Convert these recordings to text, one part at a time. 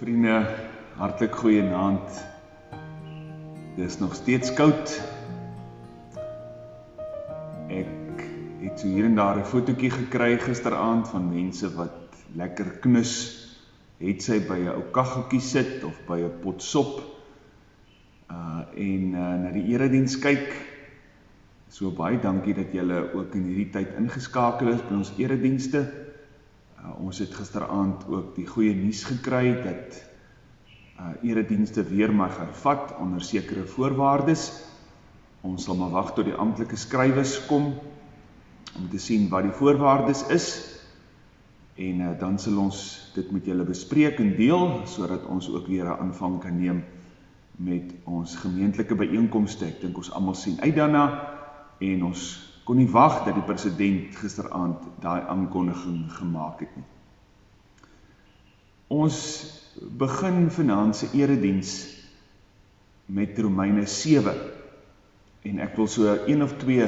Vriende, hartlik goeie aand. Dis nog steeds koud. Ek het so hier en daar 'n fotootjie gekry gisteraand van mense wat lekker knus het sy by 'n ou kaggeltjie sit of by 'n pot sop. Uh en uh, na die erediens kyk. So baie dankie dat julle ook in hierdie tyd ingeskakel is by ons eredienste. Uh, ons het gisteraand ook die goeie nuus gekry dat uh, eredienste weer mag hervat onder sekere voorwaardes. Ons sal maar wag tot die amptelike skrywes kom om te sien wat die voorwaardes is en uh, dan sal ons dit met julle bespreek en deel sodat ons ook weer 'n aanvang kan neem met ons gemeentelike byeenkomste. Ek dink ons almal sien uit daarna en ons kon nie wag dat die president gisteraand daai aankondiging gemaak het nie. Ons begin vanaand se erediens met Romeine 7 en ek wil so een of twee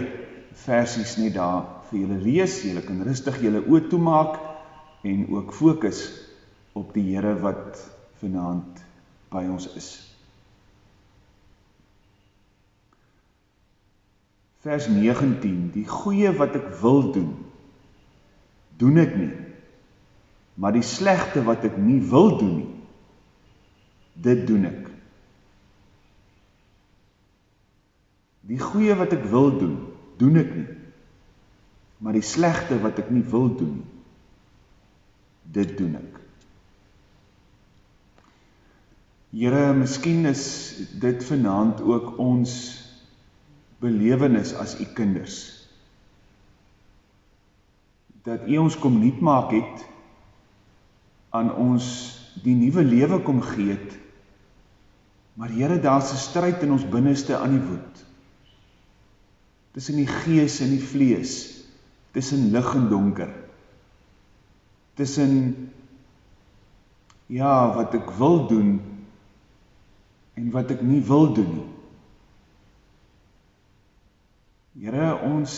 versies net daar vir julle lees. Julle kan rustig julle oë toemaak en ook fokus op die Here wat vanaand by ons is. Vers 19, die goeie wat ek wil doen, doen ek nie, maar die slechte wat ek nie wil doen nie, dit doen ek. Die goeie wat ek wil doen, doen ek nie, maar die slechte wat ek nie wil doen nie, dit doen ek. Here, miskien is dit vanavond ook ons belewenis as u kinders. Dat u ons kom niet maak het, aan ons die nieuwe lewe kom geet, maar Heere, daar is een strijd in ons binneste aan die woed. Tussen die gees en die vlees, tussen lig en donker, tussen, ja, wat ek wil doen, en wat ek nie wil doen nie. Here, ons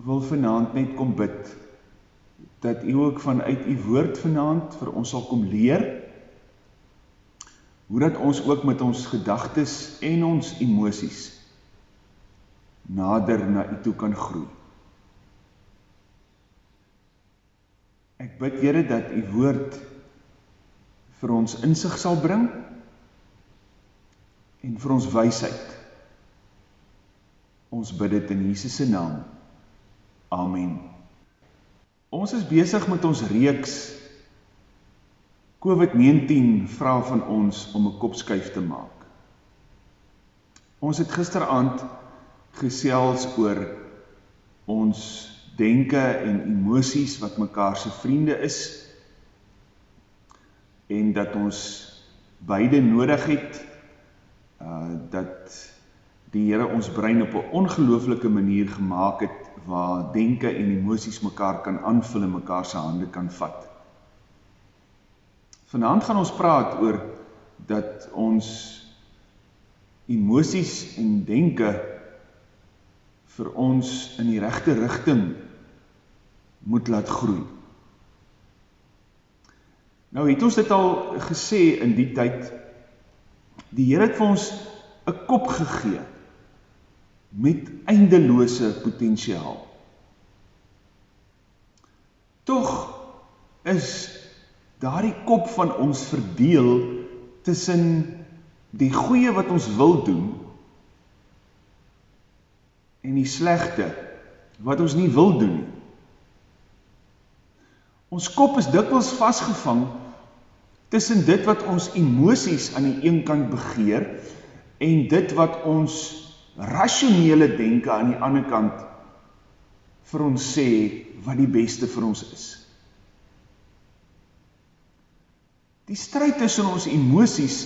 wil vanaand net kom bid dat U ook vanuit U woord vanaand vir ons sal kom leer hoe dat ons ook met ons gedagtes en ons emosies nader na U toe kan groei. Ek bid Here dat U woord vir ons insig sal bring en vir ons wysheid Ons bid dit in Jesus se naam. Amen. Ons is besig met ons reeks COVID-19 vra van ons om 'n kopskuif te maak. Ons het gisteraand gesels oor ons denke en emosies wat mekaar se vriende is en dat ons beide nodig het uh dat die Here ons brein op 'n ongelooflike manier gemaak het waar denke en emosies mekaar kan aanvul en mekaar se hande kan vat. Vanaand gaan ons praat oor dat ons emosies en denke vir ons in die regte rigting moet laat groei. Nou het ons dit al gesê in die tyd die Here het vir ons 'n kop gegee met eindeloose potentiaal. Toch is daar die kop van ons verdeel tussen die goeie wat ons wil doen en die slechte wat ons nie wil doen. Ons kop is dikwels vastgevang tussen dit wat ons emoties aan die een kant begeer en dit wat ons rationele denke aan die ander kant vir ons sê wat die beste vir ons is. Die strijd tussen ons emoties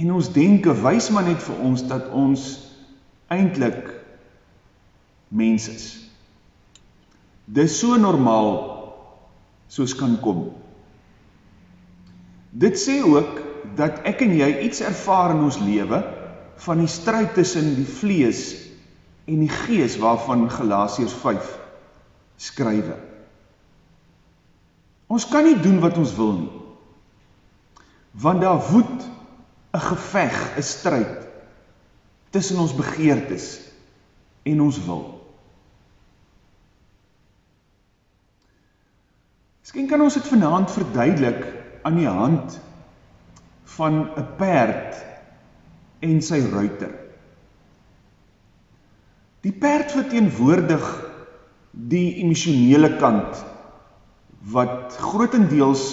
en ons denke wys maar net vir ons dat ons eindelijk mens is. Dit is so normaal soos kan kom. Dit sê ook dat ek en jy iets ervaar in ons leven van die strijd tussen die vlees en die gees waarvan Galatius 5 skrywe. Ons kan nie doen wat ons wil nie. Want daar woed 'n geveg, 'n stryd tussen ons begeertes en ons wil. Miskien kan ons dit vanaand verduidelik aan die hand van 'n perd en sy ruiter. Die perd verteenwoordig die emosionele kant wat grootendeels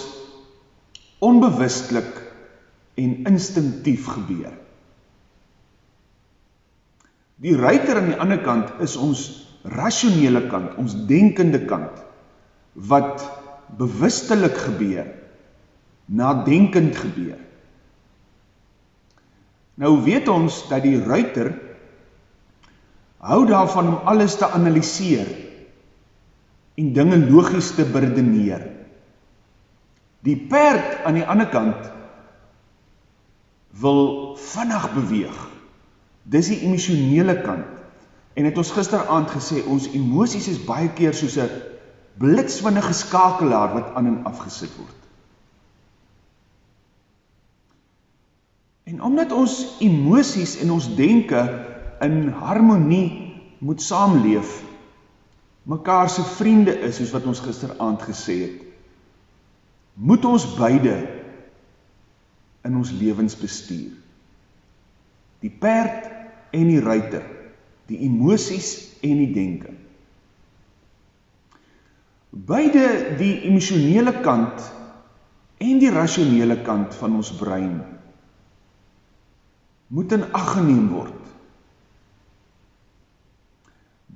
onbewustelik en instinktief gebeur. Die ruiter aan die ander kant is ons rasionele kant, ons denkende kant wat bewustelik gebeur, nadenkend gebeur. Nou weet ons dat die ruiter hou daarvan om alles te analyseer en dinge logies te beredeneer. Die perd aan die ander kant wil vinnig beweeg. Dis die emosionele kant. En het ons gisteraand gesê ons emosies is baie keer soos 'n blitsvinnige skakelaar wat aan en afgesit word. En omdat ons emosies en ons denke in harmonie moet saamleef, mekaar se vriende is soos wat ons gisteraand gesê het. Moet ons beide in ons lewens bestuur. Die perd en die ruiter, die emosies en die denke. Beide die emosionele kant en die rasionele kant van ons brein moet in ag geneem word.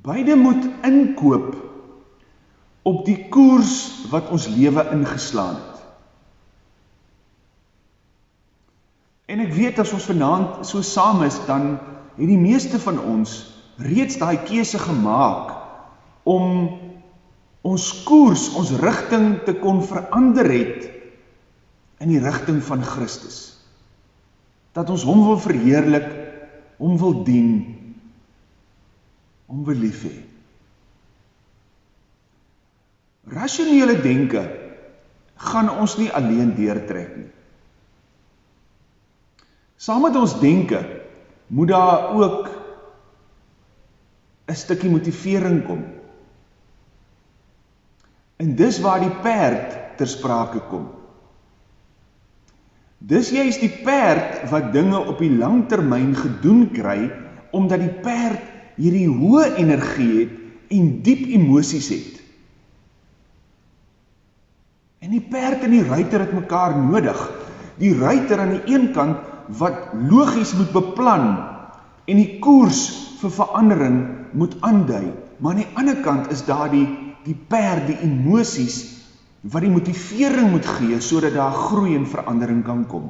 Beide moet inkoop op die koers wat ons lewe ingeslaan het. En ek weet as ons vanaand so saam is, dan het die meeste van ons reeds daai keuse gemaak om ons koers, ons rigting te kon verander het in die rigting van Christus. Dat ons hom wil verheerlik, hom wil dien, om wil lief hee. Rationele denke gaan ons nie alleen deurtrek nie. Saam met ons denke moet daar ook een stikkie motivering kom. En dis waar die perd ter sprake kom. Dis juist die perd wat dinge op die lang termijn gedoen kry, omdat die perd hierdie hoë energie het en diep emosies het. En die perd en die ruiter het mekaar nodig. Die ruiter aan die een kant wat logies moet beplan en die koers vir verandering moet aandui, maar aan die ander kant is daar die, die perd, die emosies, wat die motivering moet gee, so dat daar groei en verandering kan kom.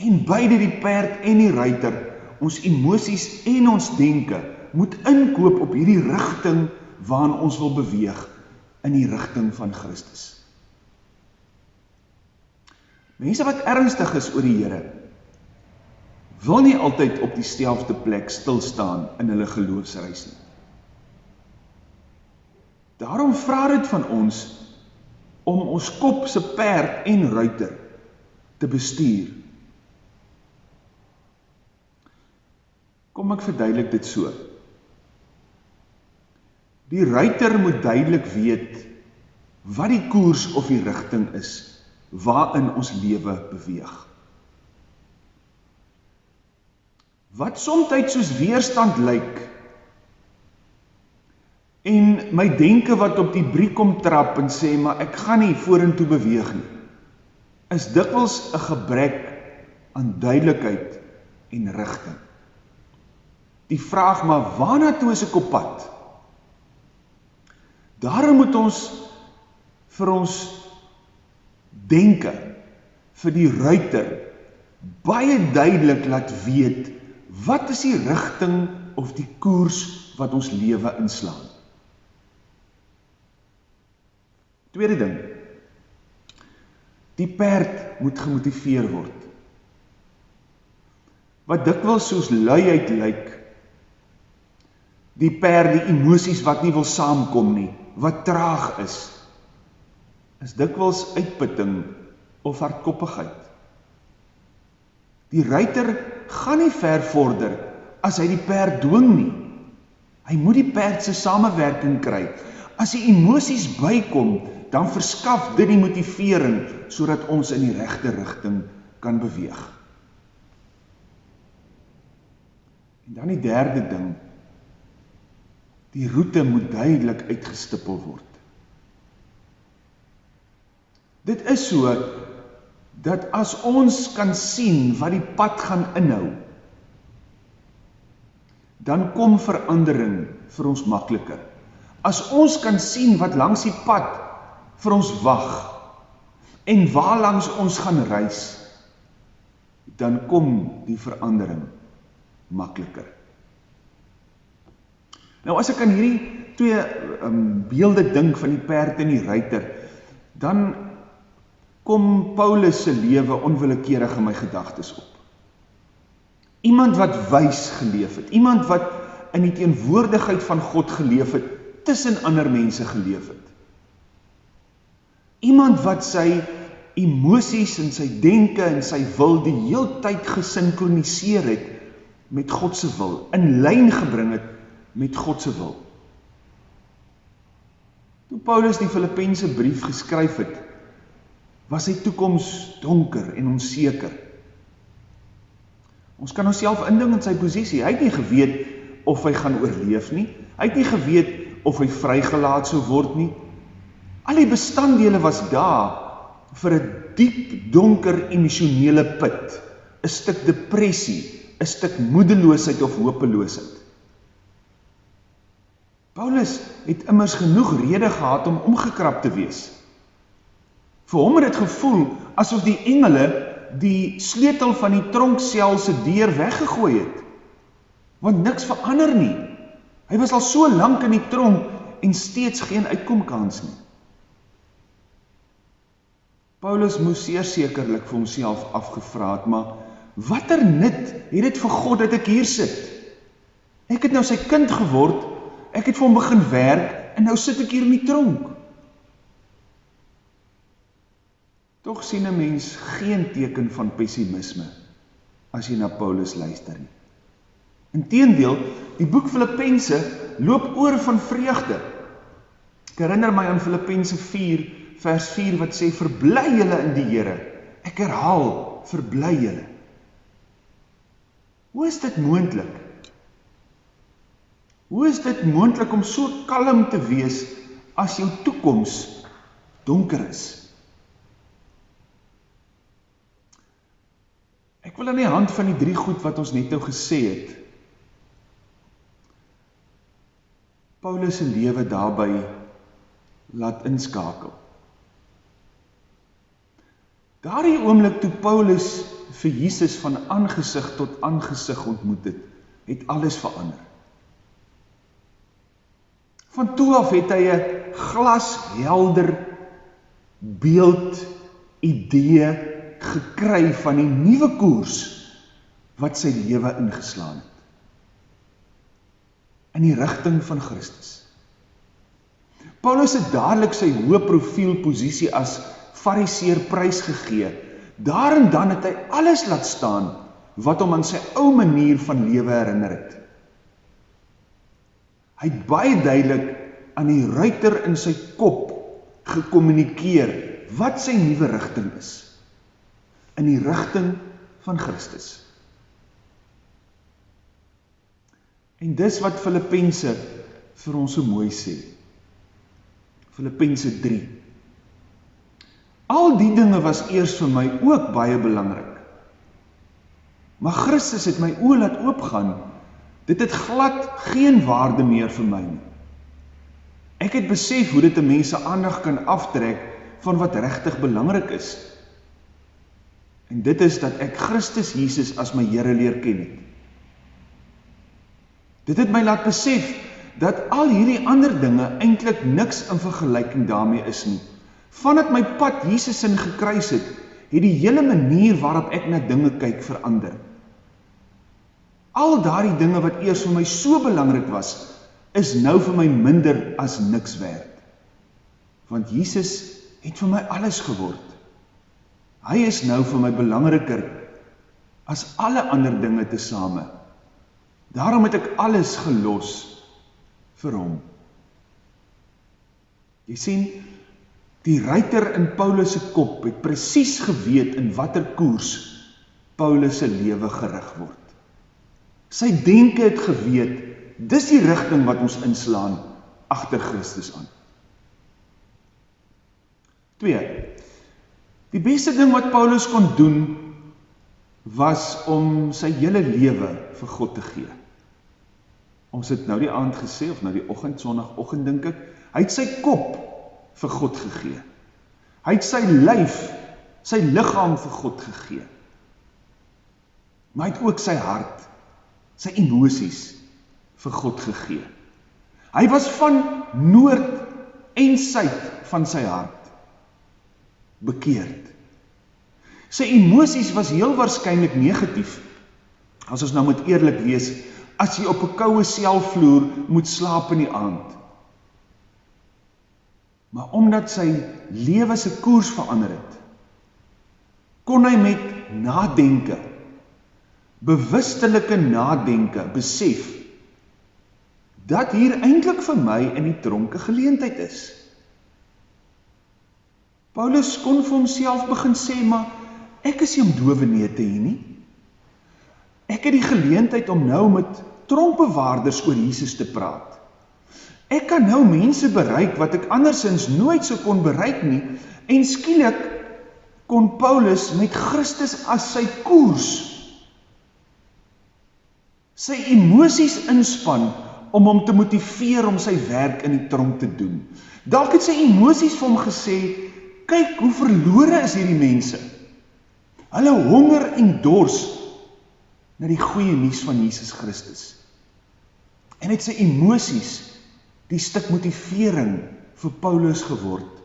En beide die perd en die ruiter ons emoties en ons denke moet inkoop op hierdie richting waarin ons wil beweeg in die richting van Christus. Mense wat ernstig is oor die Heere, wil nie altyd op die stelfde plek stilstaan in hulle geloofsreis nie. Daarom vraag het van ons om ons kopse perd en ruiter te bestuur Kom ek verduidelik dit so. Die ruiter moet duidelik weet wat die koers of die richting is waarin ons lewe beweeg. Wat somtijds soos weerstand lyk en my denke wat op die brie kom trap en sê, maar ek gaan nie voor en toe beweeg nie, is dikwels een gebrek aan duidelijkheid en richting die vraag, maar waarna toe is ek op pad? Daarom moet ons vir ons denke, vir die ruiter, baie duidelik laat weet, wat is die richting of die koers wat ons leven inslaan. Tweede ding, die perd moet gemotiveer word. Wat dikwels soos luiheid lyk, die per die emoties wat nie wil saamkom nie, wat traag is, is dikwels uitputting of hardkoppigheid. Die ruiter gaan nie ver vorder as hy die perd dwing nie. Hy moet die perd se samewerking kry. As die emosies bykom, dan verskaf dit die motivering sodat ons in die regte rigting kan beweeg. En dan die derde ding. Die roete moet duidelik uitgestippel word. Dit is so dat as ons kan sien wat die pad gaan inhou, dan kom verandering vir ons makliker. As ons kan sien wat langs die pad vir ons wag en waar langs ons gaan reis, dan kom die verandering makliker. Nou as ek aan hierdie twee um, beelde dink van die perd en die ruiter, dan kom Paulus se lewe onwillekeurig in my gedagtes op. Iemand wat wys geleef het, iemand wat in die teenwoordigheid van God geleef het, tussen ander mense geleef het. Iemand wat sy emosies en sy denke en sy wil die heeltyd gesinkroniseer het met God se wil, in lyn gebring het met God se wil. Toe Paulus die Filippense brief geskryf het, was sy toekoms donker en onseker. Ons kan onsself inding in sy posisie. Hy het nie geweet of hy gaan oorleef nie. Hy het nie geweet of hy vrygelaat sou word nie. Al die bestanddele was daar vir 'n diep donker emosionele put, 'n stuk depressie, 'n stuk moedeloosheid of hopeloosheid. Paulus het immers genoeg rede gehad om omgekrap te wees. Vir hom het dit gevoel asof die engele die sleutel van die tronksel se deur weggegooi het. Want niks verander nie. Hy was al so lank in die tronk en steeds geen uitkomkans nie. Paulus moes seer sekerlik vir homself afgevra het, maar watter nut het dit vir God dat ek hier sit? Ek het nou sy kind geword, ek het vir hom begin werk en nou sit ek hier in die tronk. Tog sien 'n mens geen teken van pessimisme as jy na Paulus luister nie. Inteendeel, die boek Filippense loop oor van vreugde. Ek herinner my aan Filippense 4 vers 4 wat sê verbly julle in die Here. Ek herhaal, verbly julle. Hoe is dit moontlik? Hoe is dit moontlik om so kalm te wees as jou toekoms donker is? Ek wil aan die hand van die drie goed wat ons net nou gesê het, Paulus se lewe daarby laat inskakel. Daardie oomblik toe Paulus vir Jesus van aangesig tot aangesig ontmoet het, het alles verander. Van toe af het hy 'n glashelder beeld idee gekry van die nuwe koers wat sy lewe ingeslaan het. In die rigting van Christus. Paulus het dadelik sy hoë profiel posisie as fariseer prysgegee. Daarin dan het hy alles laat staan wat hom aan sy ou manier van lewe herinner het. Hy het baie duidelik aan die ruiter in sy kop gekommunikeer wat sy nuwe rigting is. In die rigting van Christus. En dis wat Filippense vir ons so mooi sê. Filippense 3 Al die dinge was eers vir my ook baie belangrik. Maar Christus het my oë laat oopgaan. Dit het glad geen waarde meer vir my nie. Ek het besef hoe dit 'n mens se aandag kan aftrek van wat regtig belangrik is. En dit is dat ek Christus Jesus as my Here leer ken het. Dit het my laat besef dat al hierdie ander dinge eintlik niks in vergelyking daarmee is nie. Vandat my pad Jesus in gekruis het, het die hele manier waarop ek na dinge kyk verander. Al daardie dinge wat eers vir my so belangrik was, is nou vir my minder as niks werd. Want Jesus het vir my alles geword. Hy is nou vir my belangriker as alle ander dinge tesame. Daarom het ek alles gelos vir hom. Jy sien, die ruiter in Paulus se kop het presies geweet in watter koers Paulus se lewe gerig word. Sy denke het geweet, dis die rigting wat ons inslaan agter Christus aan. 2. Die beste ding wat Paulus kon doen was om sy hele lewe vir God te gee. Ons het nou die aand gesê of nou die oggend sonoggend dink ek, hy het sy kop vir God gegee. Hy het sy lyf, sy liggaam vir God gegee. Maar hy het ook sy hart, sy emosies vir God gegee. Hy was van noord en suid van sy hart bekeerd. Sy emosies was heel waarskynlik negatief. As ons nou moet eerlik wees, as jy op 'n koue selvloer moet slaap in die aand. Maar omdat sy lewe se koers verander het, kon hy met nadenke, bewustelike nadenke, besef dat hier eintlik vir my in die tronke geleentheid is. Paulus kon vir homself begin sê, maar ek is nie om dove neete hier nie. Ek het die geleentheid om nou met tronkbewaarders oor Jesus te praat. Ek kan nou mense bereik wat ek andersins nooit so kon bereik nie en skielik kon Paulus met Christus as sy koers sy emosies inspann om hom te motiveer om sy werk in die tronk te doen. Dalk het sy emosies vir hom gesê, kyk hoe verlore is hierdie mense. Hulle honger en dors na die goeie nuus van Jesus Christus. En het sy emosies die stuk motivering vir Paulus geword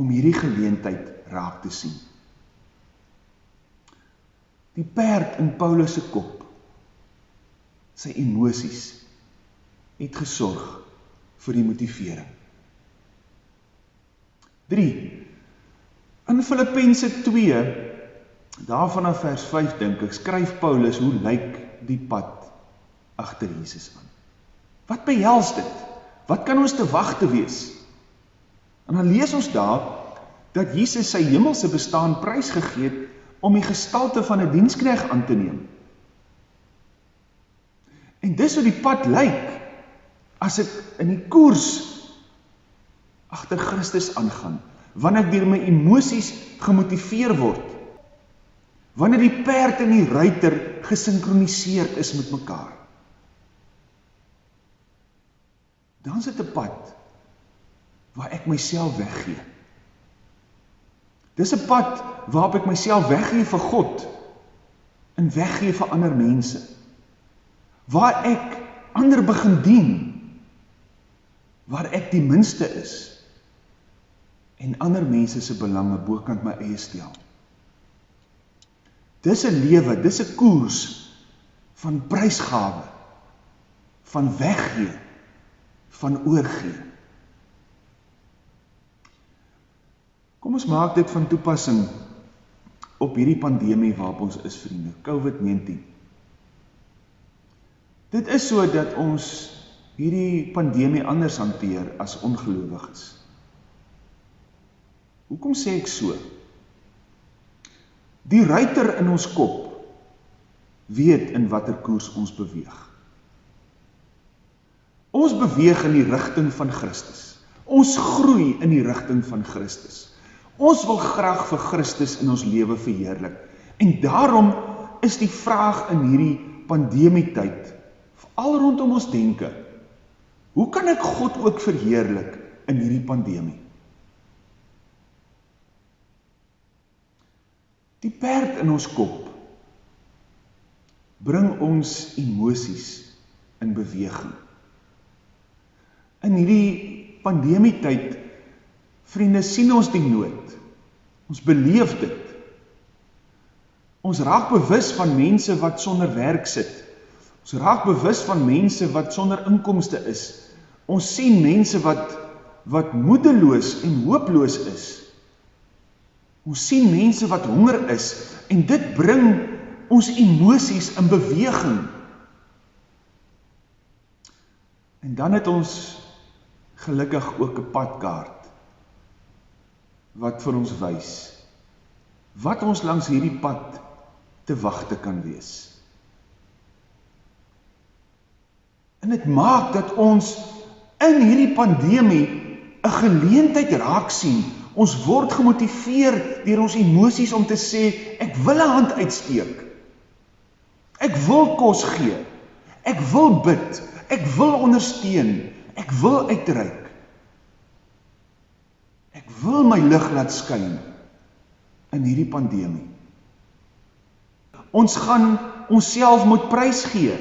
om hierdie geleentheid raak te sien. Die perd in Paulus se kop, sy emosies het gesorg vir die motivering. 3. In Filippense 2 daarvan af vers 5 dink ek skryf Paulus hoe lyk die pad agter Jesus aan. Wat behels dit? Wat kan ons te wag te wees? En dan lees ons daar dat Jesus sy hemelse bestaan prysgegee het om die gestalte van 'n dienskneg aan te neem. En dis hoe die pad lyk as ek in die koers agter Christus aangaan, wanneer ek deur my emosies gemotiveer word. Wanneer die perd en die ruiter gesinkroniseer is met mekaar. Dan is dit 'n pad waar ek myself weggee. Dis 'n pad waarop ek myself weggee vir God en weggee vir ander mense. Waar ek ander begin dien. Waar ek die minste is en ander mense se belange bokant my eie stel. Dis 'n lewe, dis 'n koers van prysgawe, van weggee van oorgee. Kom ons maak dit van toepassing op hierdie pandemie waarop ons is vriende, COVID-19. Dit is so dat ons hierdie pandemie anders hanteer as ongelowiges. Hoekom sê ek so? Die ruiter in ons kop weet in watter koers ons beweeg. Ons beweeg in die rigting van Christus. Ons groei in die rigting van Christus. Ons wil graag vir Christus in ons lewe verheerlik. En daarom is die vraag in hierdie pandemie tyd, veral rondom ons denke, hoe kan ek God ook verheerlik in hierdie pandemie? Die perd in ons kop bring ons emosies in beweging in hierdie pandemie tyd, vriende, sien ons die nood. Ons beleef dit. Ons raak bewus van mense wat sonder werk sit. Ons raak bewus van mense wat sonder inkomste is. Ons sien mense wat wat moedeloos en hooploos is. Ons sien mense wat honger is en dit bring ons emosies in beweging. En dan het ons gelukkig ook 'n padkaart wat vir ons wys wat ons langs hierdie pad te wagte kan wees. En dit maak dat ons in hierdie pandemie 'n geleentheid raak sien. Ons word gemotiveer deur ons emosies om te sê ek wil 'n hand uitsteek. Ek wil kos gee. Ek wil bid. Ek wil ondersteun. Ek wil uitreik. Ek wil my lig laat skyn in hierdie pandemie. Ons gaan onsself moet prys gee.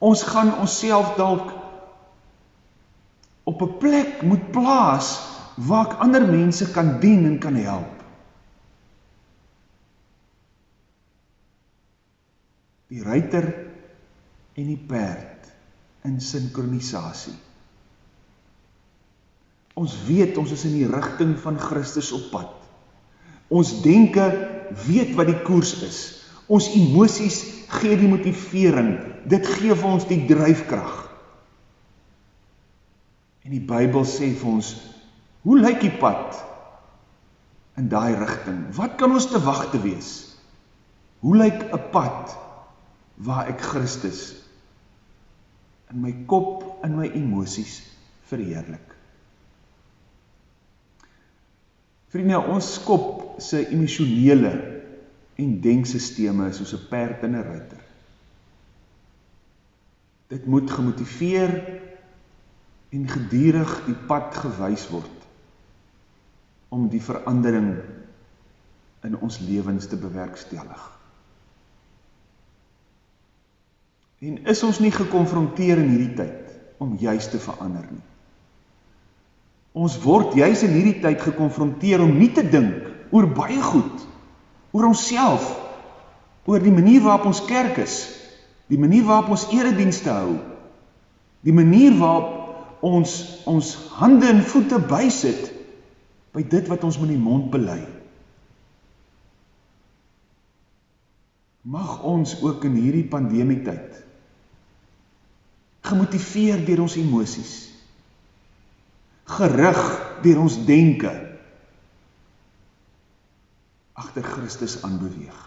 Ons gaan onsself dalk op 'n plek moet plaas waar ek ander mense kan dien en kan help. Die ruiter en die perd in sinkronisasie. Ons weet ons is in die rigting van Christus op pad. Ons denke weet wat die koers is. Ons emosies gee die motivering. Dit gee vir ons die dryfkrag. En die Bybel sê vir ons, hoe lyk die pad in daai rigting? Wat kan ons te wag te wees? Hoe lyk 'n pad waar ek Christus in my kop, in my emosies verheerlik? Vriende, ons kop se emosionele en denksisteme is soos 'n perd en 'n ruiter. Dit moet gemotiveer en gedurig die pad gewys word om die verandering in ons lewens te bewerkstellig. En is ons nie gekonfronteer in hierdie tyd om juis te verander nie? Ons word juis in hierdie tyd gekonfronteer om nie te dink oor baie goed, oor onsself, oor die manier waarop ons kerk is, die manier waarop ons eredienste hou, die manier waarop ons ons hande en voete bysit by dit wat ons met die mond bely. Mag ons ook in hierdie pandemie tyd gemotiveer deur ons emosies gerig deur ons denke agter Christus aanbeweeg.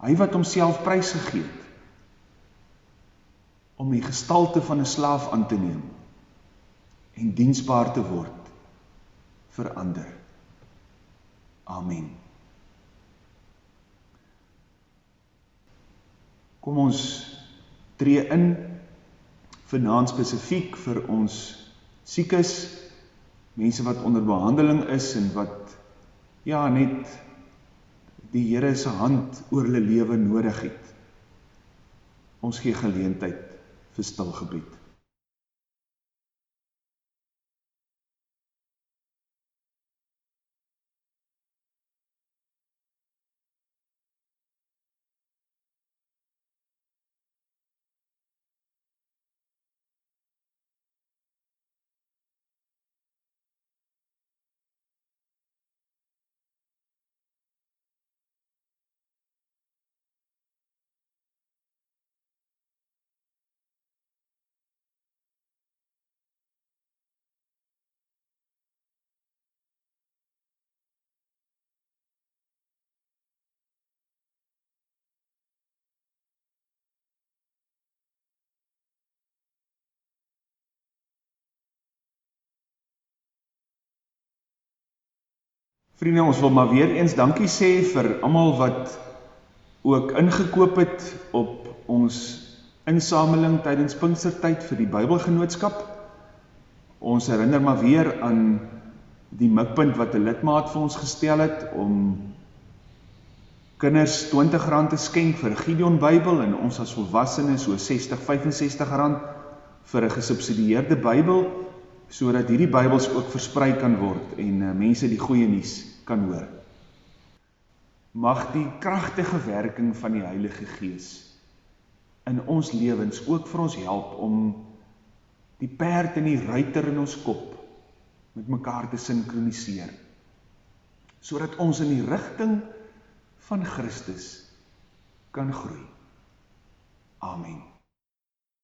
Hy wat homself prysgegee het om die gestalte van 'n slaaf aan te neem en diensbaar te word vir ander. Amen. Kom ons tree in vanaand spesifiek vir ons siekes, mense wat onder behandeling is en wat ja net die Here se hand oor hulle lewe nodig het. Ons gee geleentheid vir stil gebed. Vriende, ons wil maar weer eens dankie sê vir almal wat ook ingekoop het op ons insameling tydens Pinkstertyd vir die Bybelgenootskap. Ons herinner maar weer aan die mikpunt wat 'n lidmaat vir ons gestel het om kinders R20 te skenk vir Gideon Bybel en ons as volwassenes so 60 65 rand vir 'n gesubsidieerde Bybel sodat hierdie Bybels ook versprei kan word en uh, mense die goeie nuus kan hoor. Mag die kragtige werking van die Heilige Gees in ons lewens ook vir ons help om die perd en die ruiter in ons kop met mekaar te sinkroniseer. sodat ons in die rigting van Christus kan groei. Amen.